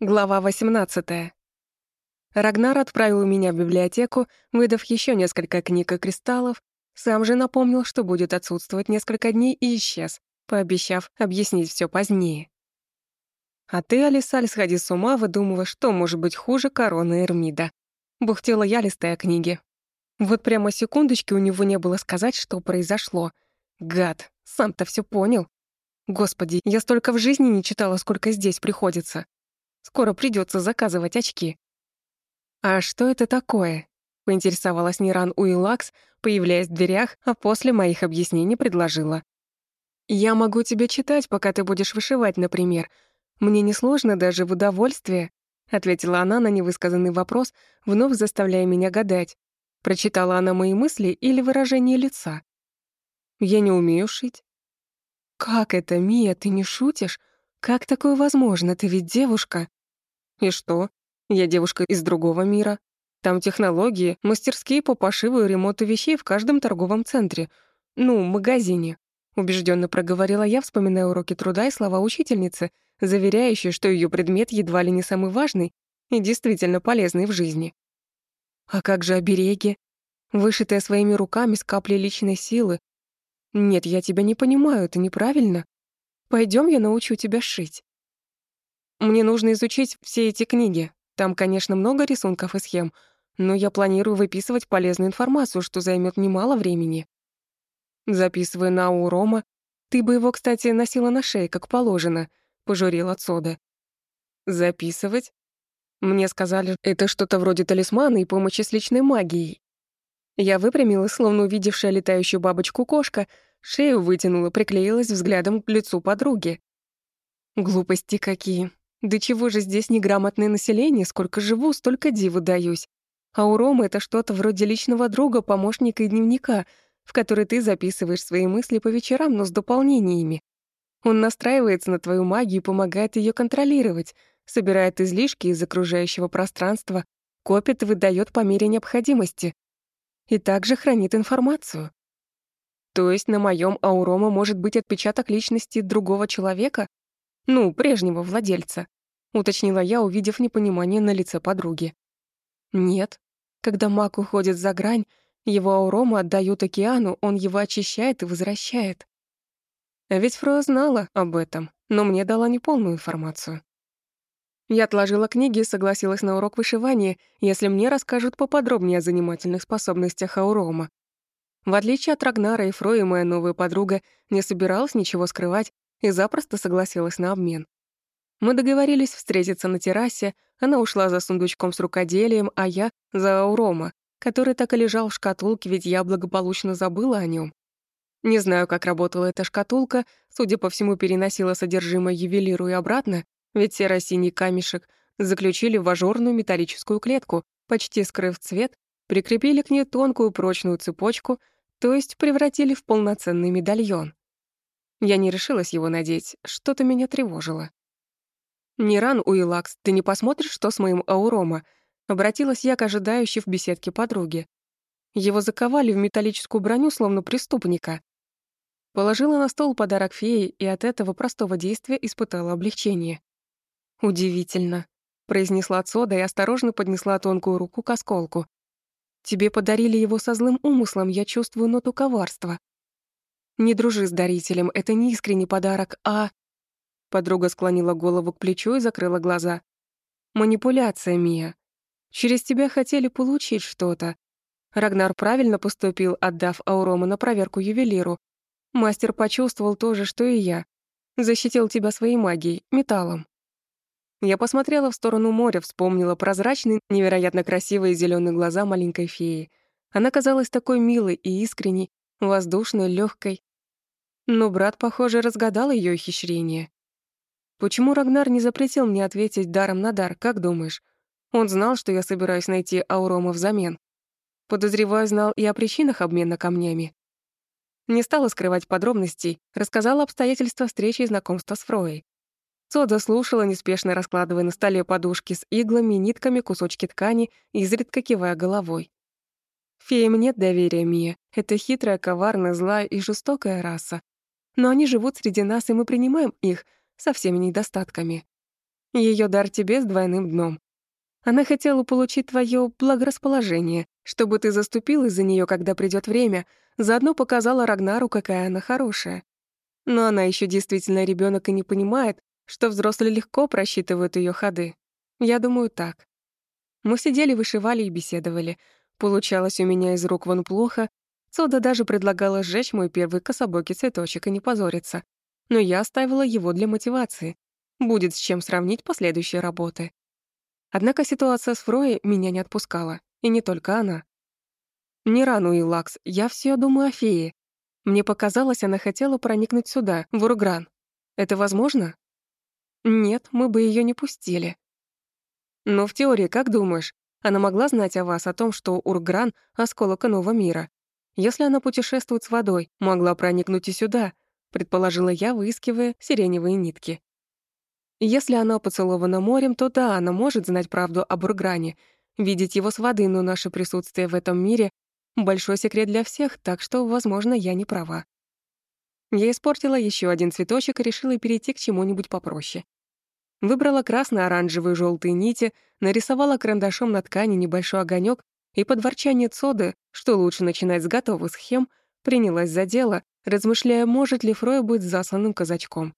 Глава 18. Рагнар отправил меня в библиотеку, выдав еще несколько книг и кристаллов, сам же напомнил, что будет отсутствовать несколько дней и исчез, пообещав объяснить все позднее. А ты, Алисаль, сходи с ума, выдумывая, что может быть хуже короны Эрмида. Бухтела я, листая книги. Вот прямо секундочки у него не было сказать, что произошло. Гад, сам-то все понял. Господи, я столько в жизни не читала, сколько здесь приходится. Скоро придется заказывать очки. «А что это такое?» — поинтересовалась Ниран Уилакс, появляясь в дверях, а после моих объяснений предложила. «Я могу тебе читать, пока ты будешь вышивать, например. Мне несложно даже в удовольствие», — ответила она на невысказанный вопрос, вновь заставляя меня гадать. Прочитала она мои мысли или выражение лица? «Я не умею шить». «Как это, Мия, ты не шутишь? Как такое возможно? Ты ведь девушка?» И что? Я девушка из другого мира. Там технологии, мастерские по пошиву и ремонту вещей в каждом торговом центре. Ну, магазине. Убежденно проговорила я, вспоминая уроки труда и слова учительницы, заверяющие, что ее предмет едва ли не самый важный и действительно полезный в жизни. А как же обереги? Вышитые своими руками с каплей личной силы. Нет, я тебя не понимаю, это неправильно. Пойдем, я научу тебя шить. Мне нужно изучить все эти книги. Там, конечно, много рисунков и схем, но я планирую выписывать полезную информацию, что займет немало времени. Записывая на у Рома. Ты бы его, кстати, носила на шее, как положено, пожурила Цода. Записывать? Мне сказали, это что-то вроде талисмана и помощи с личной магией. Я выпрямилась, словно увидевшая летающую бабочку-кошка, шею вытянула, приклеилась взглядом к лицу подруги. Глупости какие. Да чего же здесь неграмотное население, сколько живу, столько диву даюсь. А у Ромы это что-то вроде личного друга, помощника и дневника, в который ты записываешь свои мысли по вечерам, но с дополнениями. Он настраивается на твою магию и помогает ее контролировать, собирает излишки из окружающего пространства, копит и выдает по мере необходимости. И также хранит информацию. То есть на моем Аурома может быть отпечаток личности другого человека, ну, прежнего владельца, уточнила я, увидев непонимание на лице подруги. Нет. Когда маг уходит за грань, его аурому отдают океану, он его очищает и возвращает. Ведь Фроя знала об этом, но мне дала неполную информацию. Я отложила книги и согласилась на урок вышивания, если мне расскажут поподробнее о занимательных способностях Аурома. В отличие от Рагнара и Фрои, моя новая подруга не собиралась ничего скрывать и запросто согласилась на обмен. Мы договорились встретиться на террасе, она ушла за сундучком с рукоделием, а я — за Аурома, который так и лежал в шкатулке, ведь я благополучно забыла о нем. Не знаю, как работала эта шкатулка, судя по всему, переносила содержимое ювелиру и обратно, ведь серо-синий камешек заключили в ажурную металлическую клетку, почти скрыв цвет, прикрепили к ней тонкую прочную цепочку, то есть превратили в полноценный медальон. Я не решилась его надеть, что-то меня тревожило. «Ниран, Уилакс, ты не посмотришь, что с моим Аурома?» Обратилась я к ожидающей в беседке подруге. Его заковали в металлическую броню, словно преступника. Положила на стол подарок феи и от этого простого действия испытала облегчение. «Удивительно», — произнесла Цода и осторожно поднесла тонкую руку к осколку. «Тебе подарили его со злым умыслом, я чувствую ноту коварства. Не дружи с дарителем, это не искренний подарок, а...» Подруга склонила голову к плечу и закрыла глаза. «Манипуляция, Мия. Через тебя хотели получить что-то. Рагнар правильно поступил, отдав Аурома на проверку ювелиру. Мастер почувствовал то же, что и я. Защитил тебя своей магией, металлом. Я посмотрела в сторону моря, вспомнила прозрачные, невероятно красивые зеленые глаза маленькой феи. Она казалась такой милой и искренней, воздушной, легкой. Но брат, похоже, разгадал ее ухищрение. Почему Рагнар не запретил мне ответить даром на дар, как думаешь? Он знал, что я собираюсь найти Аурома взамен. Подозреваю, знал и о причинах обмена камнями. Не стала скрывать подробностей, рассказала обстоятельства встречи и знакомства с Фроей. Сода слушала, неспешно раскладывая на столе подушки с иглами, нитками, кусочки ткани, изредка кивая головой. Феям нет доверия, Мия. Это хитрая, коварная, злая и жестокая раса но они живут среди нас, и мы принимаем их со всеми недостатками. Ее дар тебе с двойным дном. Она хотела получить твое благорасположение, чтобы ты заступил за нее, когда придет время, заодно показала Рагнару, какая она хорошая. Но она еще действительно ребенок и не понимает, что взрослые легко просчитывают ее ходы. Я думаю, так. Мы сидели, вышивали и беседовали. Получалось у меня из рук вон плохо. Сода даже предлагала сжечь мой первый кособокий цветочек и не позориться. Но я оставила его для мотивации. Будет с чем сравнить последующие работы. Однако ситуация с Фроей меня не отпускала. И не только она. Не рану и Лакс, я все думаю о фее. Мне показалось, она хотела проникнуть сюда, в Ургран. Это возможно? Нет, мы бы ее не пустили. Но в теории, как думаешь, она могла знать о вас, о том, что Ургран — осколок иного мира? Если она путешествует с водой, могла проникнуть и сюда, предположила я, выискивая сиреневые нитки. Если она поцелована морем, то да, она может знать правду об Ургране, видеть его с воды, но наше присутствие в этом мире — большой секрет для всех, так что, возможно, я не права. Я испортила еще один цветочек и решила перейти к чему-нибудь попроще. Выбрала красно-оранжевые желтые нити, нарисовала карандашом на ткани небольшой огонек и под ворчание Цоды, что лучше начинать с готовых схем, принялась за дело, размышляя, может ли Фрой быть засланным казачком.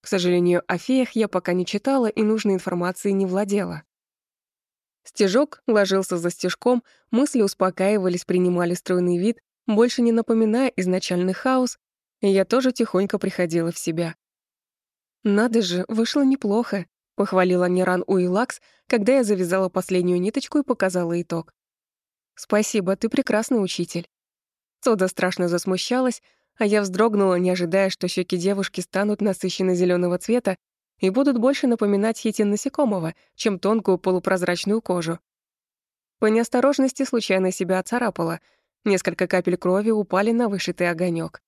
К сожалению, о феях я пока не читала и нужной информации не владела. Стежок ложился за стежком, мысли успокаивались, принимали стройный вид, больше не напоминая изначальный хаос, и я тоже тихонько приходила в себя. «Надо же, вышло неплохо», — похвалила Ниран Уилакс, когда я завязала последнюю ниточку и показала итог. «Спасибо, ты прекрасный учитель». Сода страшно засмущалась, а я вздрогнула, не ожидая, что щеки девушки станут насыщенно зеленого цвета и будут больше напоминать хитин насекомого, чем тонкую полупрозрачную кожу. По неосторожности случайно себя оцарапала. Несколько капель крови упали на вышитый огонек.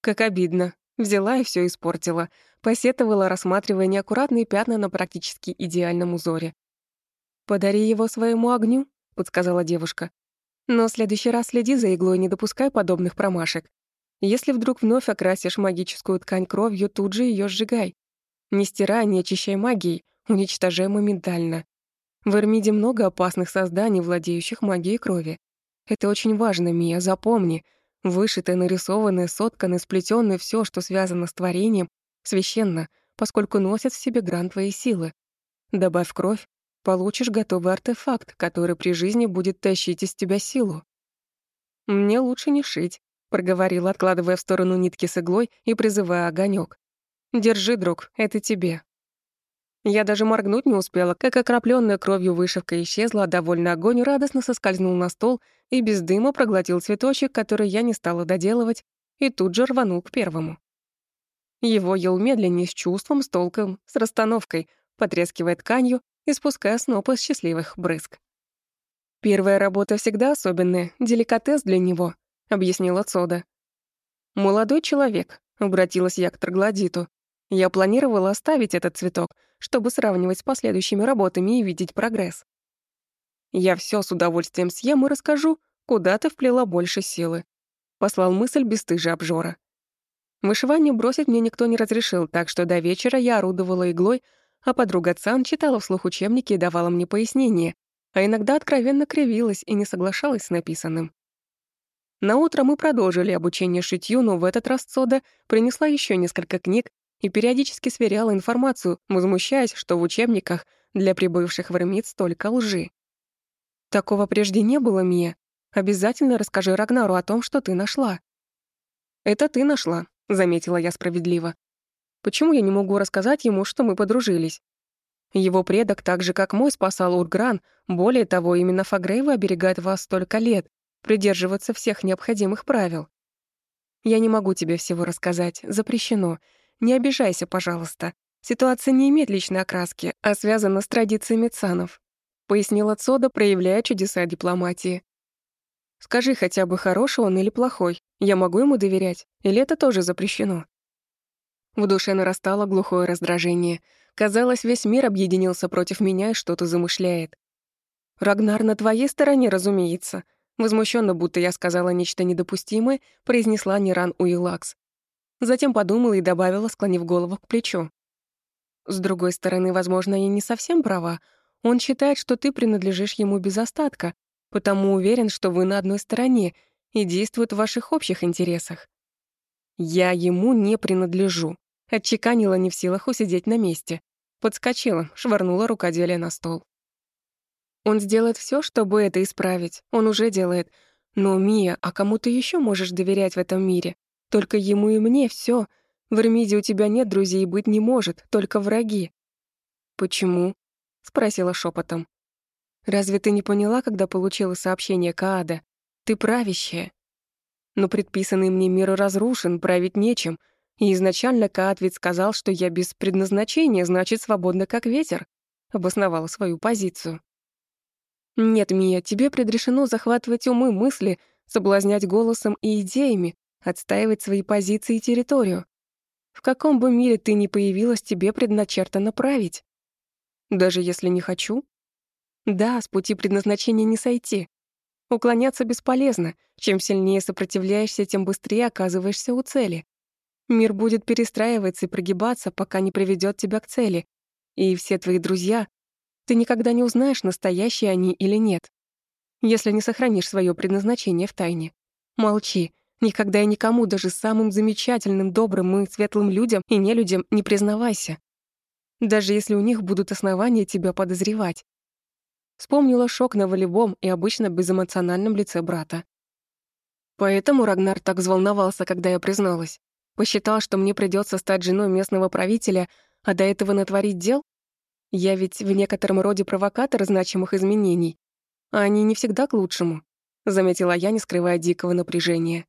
Как обидно. Взяла и все испортила. Посетовала, рассматривая неаккуратные пятна на практически идеальном узоре. «Подари его своему огню», — подсказала девушка. «Но в следующий раз следи за иглой, не допускай подобных промашек. Если вдруг вновь окрасишь магическую ткань кровью, тут же ее сжигай. Не стирай, не очищай магией, уничтожай моментально. В Эрмиде много опасных созданий, владеющих магией крови. Это очень важно, Мия, запомни. Вышитое, нарисованное, сотканное, сплетённое все, что связано с творением, священно, поскольку носит в себе гран твоей силы. Добавь кровь, получишь готовый артефакт, который при жизни будет тащить из тебя силу. Мне лучше не шить, проговорила, откладывая в сторону нитки с иглой и призывая огонек. Держи, друг, это тебе. Я даже моргнуть не успела, как окропленная кровью вышивка исчезла, а довольный огонь радостно соскользнул на стол и без дыма проглотил цветочек, который я не стала доделывать, и тут же рванул к первому. Его ел медленнее, с чувством, с толком, с расстановкой, потрескивая тканью и спуская снопы счастливых брызг. «Первая работа всегда особенная, деликатес для него», — объяснила Цода. «Молодой человек», — обратилась я к Троглодиту. «Я планировала оставить этот цветок, чтобы сравнивать с последующими работами и видеть прогресс. Я все с удовольствием съем и расскажу, куда ты вплела больше силы», — послал мысль бесстыжий обжора. Вышивание бросить мне никто не разрешил, так что до вечера я орудовала иглой, а подруга Цан читала вслух учебники и давала мне пояснения, а иногда откровенно кривилась и не соглашалась с написанным. На утро мы продолжили обучение шитью, но в этот раз Сода принесла еще несколько книг и периодически сверяла информацию, возмущаясь, что в учебниках для прибывших в Эрмит столько лжи. «Такого прежде не было, Мия. Обязательно расскажи Рагнару о том, что ты нашла». «Это ты нашла», — заметила я справедливо. «Почему я не могу рассказать ему, что мы подружились?» Его предок, так же как мой, спасал Ургран. Более того, именно Фагрейва оберегает вас столько лет, придерживаться всех необходимых правил. Я не могу тебе всего рассказать, запрещено. Не обижайся, пожалуйста. Ситуация не имеет личной окраски, а связана с традициями цанов», — пояснила Цода, проявляя чудеса дипломатии. «Скажи хотя бы, хороший он или плохой. Я могу ему доверять, или это тоже запрещено?» В душе нарастало глухое раздражение. Казалось, весь мир объединился против меня и что-то замышляет. «Рагнар на твоей стороне, разумеется», Возмущенно, будто я сказала нечто недопустимое, произнесла Ниран Уилакс. Затем подумала и добавила, склонив голову к плечу. С другой стороны, возможно, и не совсем права. Он считает, что ты принадлежишь ему без остатка, потому уверен, что вы на одной стороне и действует в ваших общих интересах. Я ему не принадлежу. Отчеканила не в силах усидеть на месте. Подскочила, швырнула рукоделие на стол. Он сделает все, чтобы это исправить. Он уже делает. Но, Мия, а кому ты еще можешь доверять в этом мире? Только ему и мне все. В Эрмиде у тебя нет друзей и быть не может, только враги. Почему? спросила шепотом. Разве ты не поняла, когда получила сообщение Каада? Ты правящая. Но предписанный мне мир разрушен, править нечем. И изначально Каад ведь сказал, что я без предназначения, значит, свободна как ветер. Обосновала свою позицию. Нет, Мия, тебе предрешено захватывать умы, мысли, соблазнять голосом и идеями, отстаивать свои позиции и территорию. В каком бы мире ты ни появилась, тебе предначертано править. Даже если не хочу? Да, с пути предназначения не сойти. Уклоняться бесполезно. Чем сильнее сопротивляешься, тем быстрее оказываешься у цели. Мир будет перестраиваться и прогибаться, пока не приведет тебя к цели. И все твои друзья, ты никогда не узнаешь, настоящие они или нет, если не сохранишь свое предназначение в тайне. Молчи, Никогда и никому, даже самым замечательным, добрым и светлым людям и нелюдям не признавайся. Даже если у них будут основания тебя подозревать. Вспомнила шок на волевом и обычно безэмоциональном лице брата. Поэтому Рагнар так взволновался, когда я призналась. Посчитал, что мне придется стать женой местного правителя, а до этого натворить дел? Я ведь в некотором роде провокатор значимых изменений. А они не всегда к лучшему, заметила я, не скрывая дикого напряжения.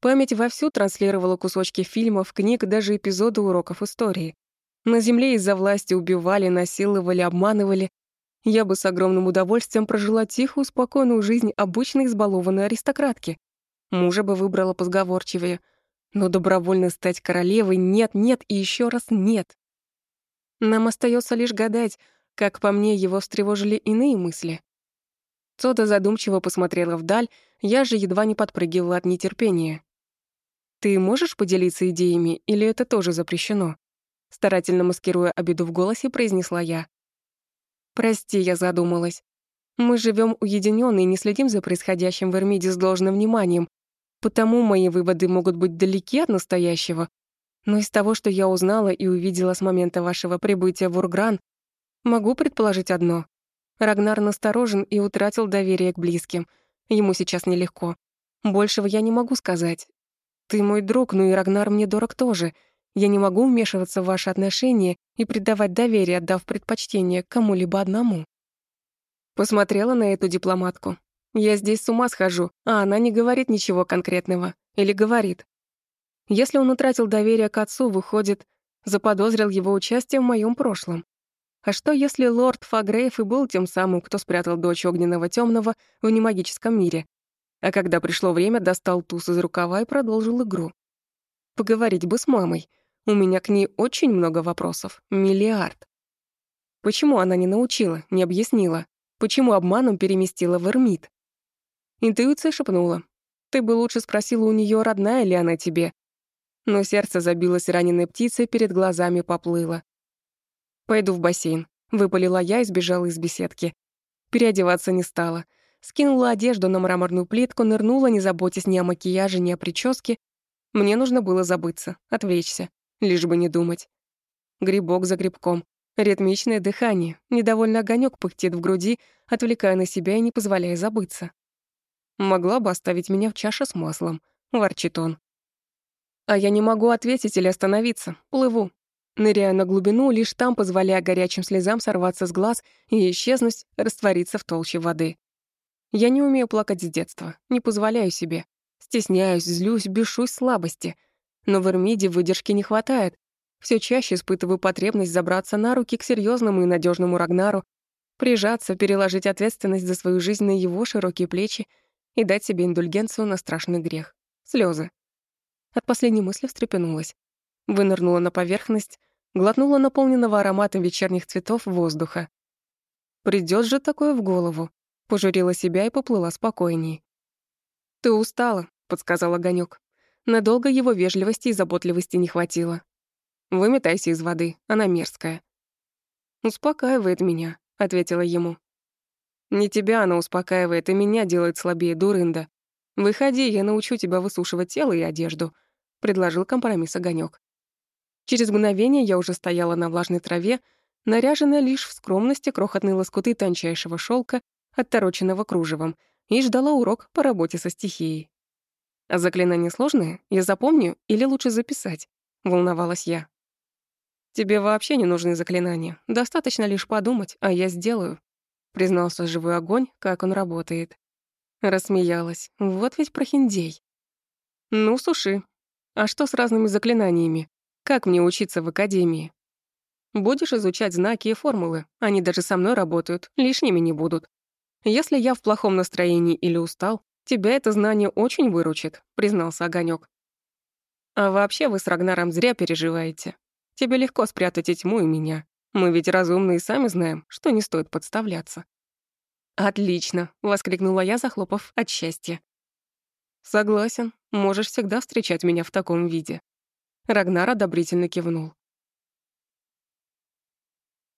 Память вовсю транслировала кусочки фильмов, книг, даже эпизоды уроков истории. На Земле из-за власти убивали, насиловали, обманывали. Я бы с огромным удовольствием прожила тихую, спокойную жизнь обычной избалованной аристократки. Мужа бы выбрала позговорчивее. Но добровольно стать королевой нет, нет и еще раз нет. Нам остается лишь гадать, как по мне его встревожили иные мысли. Цода задумчиво посмотрела вдаль, я же едва не подпрыгивала от нетерпения. «Ты можешь поделиться идеями, или это тоже запрещено?» Старательно маскируя обиду в голосе, произнесла я. «Прости, я задумалась. Мы живем уединенно и не следим за происходящим в Эрмиде с должным вниманием, потому мои выводы могут быть далеки от настоящего. Но из того, что я узнала и увидела с момента вашего прибытия в Ургран, могу предположить одно. Рагнар насторожен и утратил доверие к близким. Ему сейчас нелегко. Большего я не могу сказать, ты мой друг, ну и Рагнар мне дорог тоже. Я не могу вмешиваться в ваши отношения и придавать доверие, отдав предпочтение кому-либо одному». Посмотрела на эту дипломатку. Я здесь с ума схожу, а она не говорит ничего конкретного. Или говорит. Если он утратил доверие к отцу, выходит, заподозрил его участие в моем прошлом. А что, если лорд Фагрейв и был тем самым, кто спрятал дочь огненного темного в немагическом мире, а когда пришло время, достал туз из рукава и продолжил игру. Поговорить бы с мамой. У меня к ней очень много вопросов. Миллиард. Почему она не научила, не объяснила? Почему обманом переместила в Эрмит? Интуиция шепнула. Ты бы лучше спросила у нее, родная ли она тебе. Но сердце забилось раненой птицей, перед глазами поплыло. «Пойду в бассейн», — выпалила я и сбежала из беседки. Переодеваться не стала — скинула одежду на мраморную плитку, нырнула, не заботясь ни о макияже, ни о прическе. Мне нужно было забыться, отвлечься, лишь бы не думать. Грибок за грибком. Ритмичное дыхание, недовольный огонек пыхтит в груди, отвлекая на себя и не позволяя забыться. Могла бы оставить меня в чаше с маслом, ворчит он. А я не могу ответить или остановиться, плыву. Ныряя на глубину, лишь там позволяя горячим слезам сорваться с глаз и исчезнуть, раствориться в толще воды. Я не умею плакать с детства, не позволяю себе. Стесняюсь, злюсь, бешусь слабости. Но в Эрмиде выдержки не хватает. Все чаще испытываю потребность забраться на руки к серьезному и надежному Рагнару, прижаться, переложить ответственность за свою жизнь на его широкие плечи и дать себе индульгенцию на страшный грех. Слезы. От последней мысли встрепенулась. Вынырнула на поверхность, глотнула наполненного ароматом вечерних цветов воздуха. Придет же такое в голову. Пожурила себя и поплыла спокойней. «Ты устала», — подсказал огонек. Надолго его вежливости и заботливости не хватило. Выметайся из воды, она мерзкая». «Успокаивает меня», — ответила ему. «Не тебя она успокаивает, и меня делает слабее, дурында. Выходи, я научу тебя высушивать тело и одежду», — предложил компромисс огонек. Через мгновение я уже стояла на влажной траве, наряженная лишь в скромности крохотные лоскуты тончайшего шелка, оттороченного кружевом, и ждала урок по работе со стихией. «А заклинания сложные? Я запомню или лучше записать?» — волновалась я. «Тебе вообще не нужны заклинания. Достаточно лишь подумать, а я сделаю», — признался живой огонь, как он работает. Рассмеялась. Вот ведь прохиндей. «Ну, суши. А что с разными заклинаниями? Как мне учиться в академии?» Будешь изучать знаки и формулы. Они даже со мной работают, лишними не будут. Если я в плохом настроении или устал, тебя это знание очень выручит», — признался Огонек. «А вообще вы с Рагнаром зря переживаете. Тебе легко спрятать и тьму, и меня. Мы ведь разумные и сами знаем, что не стоит подставляться». «Отлично!» — воскликнула я, захлопав от счастья. «Согласен, можешь всегда встречать меня в таком виде». Рагнар одобрительно кивнул.